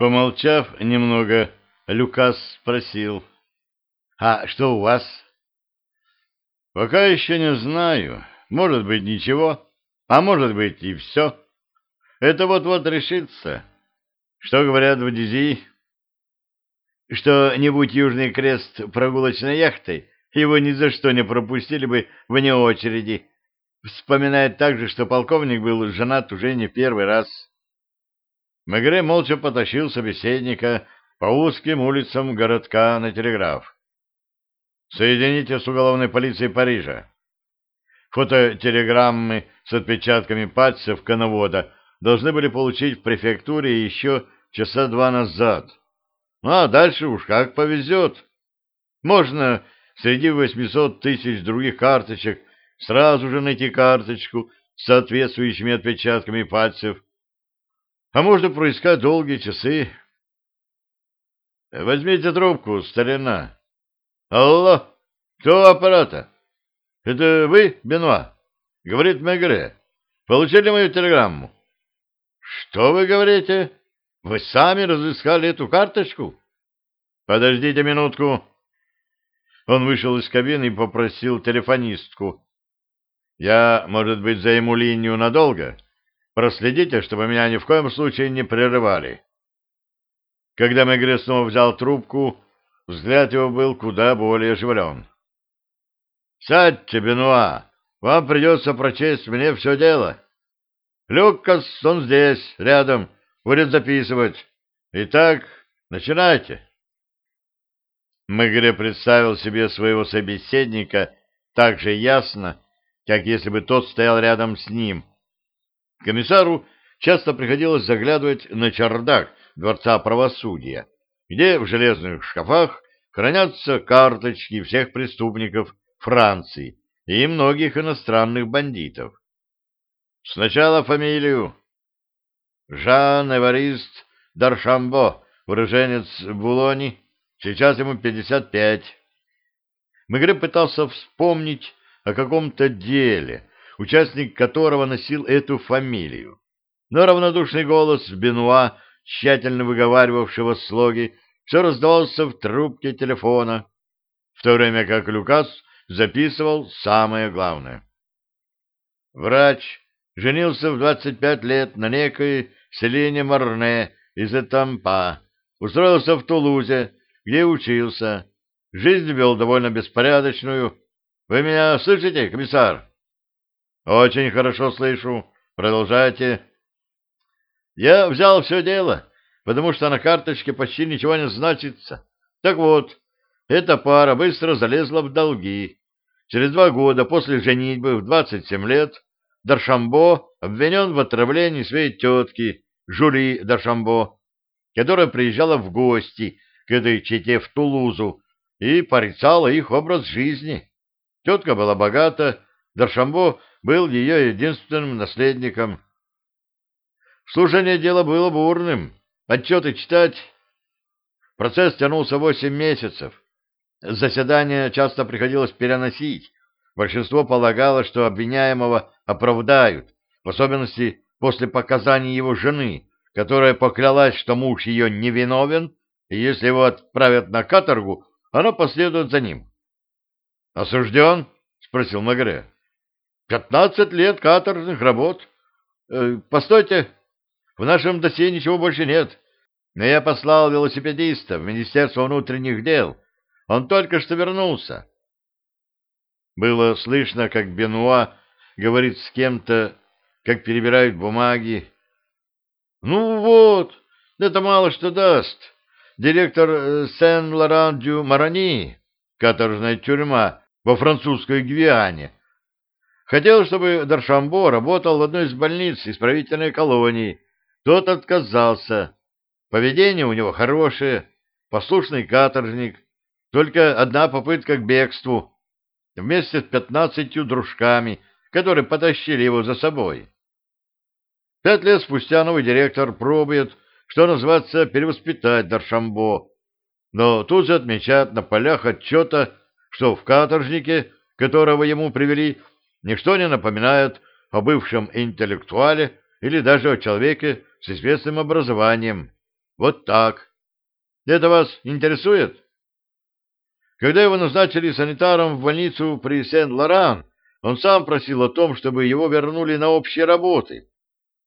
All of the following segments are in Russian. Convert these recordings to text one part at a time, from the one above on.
Помолчав немного, Люкас спросил. — А что у вас? — Пока еще не знаю. Может быть, ничего, а может быть и все. Это вот-вот решится. Что говорят в Дизи? Что не будь Южный Крест прогулочной яхтой, его ни за что не пропустили бы вне очереди. Вспоминает также, что полковник был женат уже не первый раз. Мегре молча потащил собеседника по узким улицам городка на телеграф. «Соедините с уголовной полицией Парижа». Фототелеграммы с отпечатками пальцев коновода должны были получить в префектуре еще часа два назад. Ну, а дальше уж как повезет. Можно среди 800 тысяч других карточек сразу же найти карточку с соответствующими отпечатками пальцев, а можно проискать долгие часы. Возьмите трубку, старина. Алло, кто аппарата? Это вы, Бенуа? Говорит Мегре. Получили мою телеграмму? Что вы говорите? Вы сами разыскали эту карточку? Подождите минутку. Он вышел из кабины и попросил телефонистку. Я, может быть, займу линию надолго? — Проследите, чтобы меня ни в коем случае не прерывали. Когда Мегре снова взял трубку, взгляд его был куда более оживлен. — Сядьте, Бенуа, вам придется прочесть мне все дело. Люкас, он здесь, рядом, будет записывать. Итак, начинайте. Мегре представил себе своего собеседника так же ясно, как если бы тот стоял рядом с ним — Комиссару часто приходилось заглядывать на чердак Дворца правосудия, где в железных шкафах хранятся карточки всех преступников Франции и многих иностранных бандитов. Сначала фамилию. Жан-Эварист Даршамбо, уроженец Булони, сейчас ему 55. Мегре пытался вспомнить о каком-то деле, участник которого носил эту фамилию. Но равнодушный голос Бенуа, тщательно выговаривавшего слоги, все раздавался в трубке телефона, в то время как Люкас записывал самое главное. Врач женился в 25 лет на некой Селине Марне из Этампа, устроился в Тулузе, где учился. Жизнь вел довольно беспорядочную. Вы меня слышите, комиссар? Очень хорошо слышу. Продолжайте. Я взял все дело, потому что на карточке почти ничего не значится. Так вот, эта пара быстро залезла в долги. Через два года после женитьбы в 27 лет Даршамбо обвинен в отравлении своей тетки Жули Даршамбо, которая приезжала в гости к этой чете в Тулузу и порицала их образ жизни. Тетка была богата, Даршамбо был ее единственным наследником. Слушание дела было бурным. Отчеты читать. Процесс тянулся восемь месяцев. Заседания часто приходилось переносить. Большинство полагало, что обвиняемого оправдают, в особенности после показаний его жены, которая поклялась, что муж ее невиновен, и если его отправят на каторгу, она последует за ним. «Осужден?» — спросил Магре. Пятнадцать лет каторжных работ. Э, постойте, в нашем досье ничего больше нет. Но я послал велосипедиста в Министерство внутренних дел. Он только что вернулся. Было слышно, как Бенуа говорит с кем-то, как перебирают бумаги. Ну вот, это мало что даст. Директор э, Сен-Лоран-Дю-Марани, каторжная тюрьма во французской Гвиане, Хотел, чтобы Даршамбо работал в одной из больниц исправительной колонии. Тот отказался. Поведение у него хорошее, послушный каторжник. Только одна попытка к бегству. Вместе с пятнадцатью дружками, которые потащили его за собой. Пять лет спустя новый директор пробует, что называется, перевоспитать Даршамбо. Но тут же отмечают на полях отчета, что в каторжнике, которого ему привели, ничто не напоминает о бывшем интеллектуале или даже о человеке с известным образованием, Вот так. Это вас интересует? Когда его назначили санитаром в больницу при Сен-Лоран, он сам просил о том, чтобы его вернули на общие работы.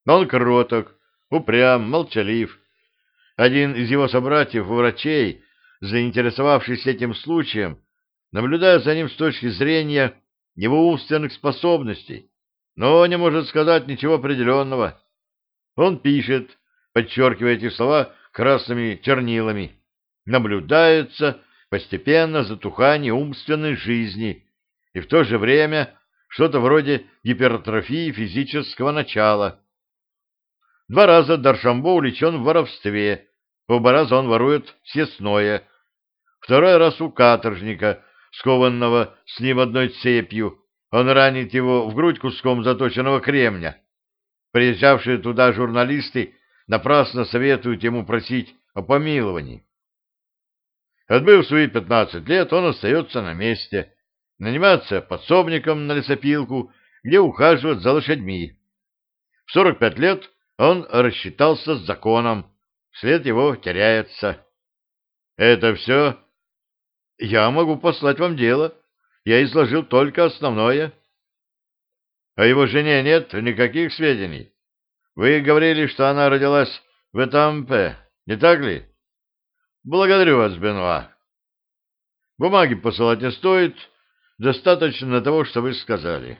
Но он кроток, упрям, молчалив. Один из его собратьев, врачей, заинтересовавшись этим случаем, наблюдая за ним с точки зрения его умственных способностей, но не может сказать ничего определенного. Он пишет, подчеркивая эти слова красными чернилами. Наблюдается постепенно затухание умственной жизни и в то же время что-то вроде гипертрофии физического начала. Два раза Даршамбо увлечен в воровстве, оба раза он ворует съестное. Второй раз у каторжника, скованного с ним одной цепью, он ранит его в грудь куском заточенного кремня. Приезжавшие туда журналисты напрасно советуют ему просить о помиловании. Отбыв свои пятнадцать лет, он остается на месте, нанимается подсобником на лесопилку, где ухаживает за лошадьми. В сорок пять лет он рассчитался с законом, след его теряется. Это все? Я могу послать вам дело. Я изложил только основное. О его жене нет никаких сведений. Вы говорили, что она родилась в Этампе, не так ли? Благодарю вас, Бенуа. Бумаги посылать не стоит, достаточно того, что вы сказали.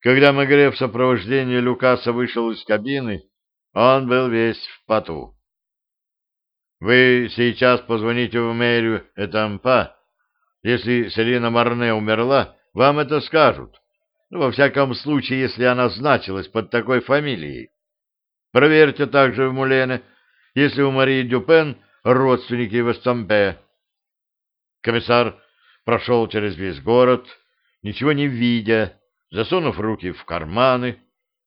Когда Магре в сопровождении Лукаса вышел из кабины, он был весь в поту. Вы сейчас позвоните в мэрию Этампа. Если Селина Марне умерла, вам это скажут. Ну, во всяком случае, если она значилась под такой фамилией. Проверьте также в Мулене, если у Марии Дюпен родственники в Эстампе. Комиссар прошел через весь город, ничего не видя, засунув руки в карманы,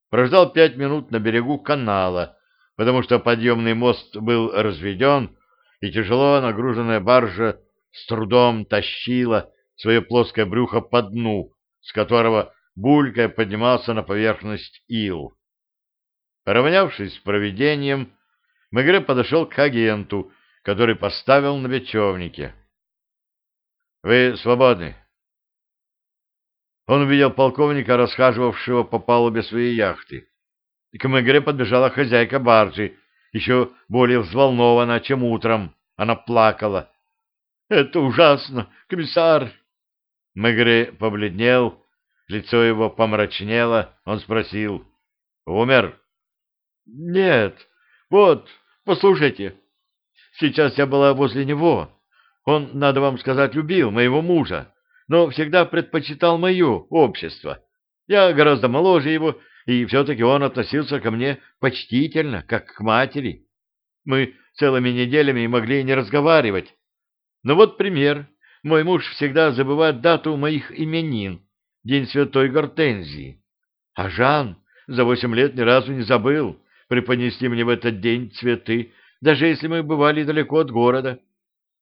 прождал пять минут на берегу канала, потому что подъемный мост был разведен, и тяжело нагруженная баржа с трудом тащила свое плоское брюхо по дну, с которого булькая поднимался на поверхность ил. Поравнявшись с проведением, Мегре подошел к агенту, который поставил на бечевнике. — Вы свободны. Он увидел полковника, расхаживавшего по палубе своей яхты. К Мегре подбежала хозяйка баржи, еще более взволнована, чем утром. Она плакала. — Это ужасно, комиссар! Мегре побледнел, Лицо его помрачнело. Он спросил. «Умер?» «Нет. Вот, послушайте. Сейчас я была возле него. Он, надо вам сказать, любил моего мужа, но всегда предпочитал мое общество. Я гораздо моложе его, и все-таки он относился ко мне почтительно, как к матери. Мы целыми неделями могли не разговаривать. Но вот пример. Мой муж всегда забывает дату моих именин, День Святой Гортензии. А Жан за восемь лет ни разу не забыл преподнести мне в этот день цветы, даже если мы бывали далеко от города.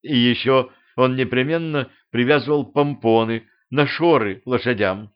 И еще он непременно привязывал помпоны на шоры лошадям.